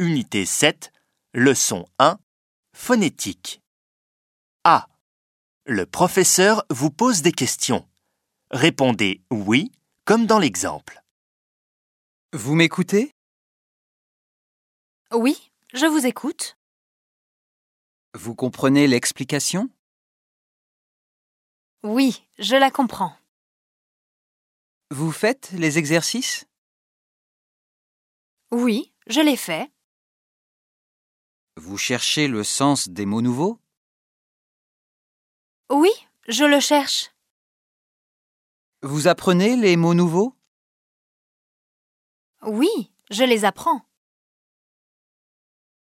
Unité 7, leçon 1, phonétique. A. Le professeur vous pose des questions. Répondez oui, comme dans l'exemple. Vous m'écoutez? Oui, je vous écoute. Vous comprenez l'explication? Oui, je la comprends. Vous faites les exercices? Oui, je l'ai fait. Vous cherchez le sens des mots nouveaux? Oui, je le cherche. Vous apprenez les mots nouveaux? Oui, je les apprends.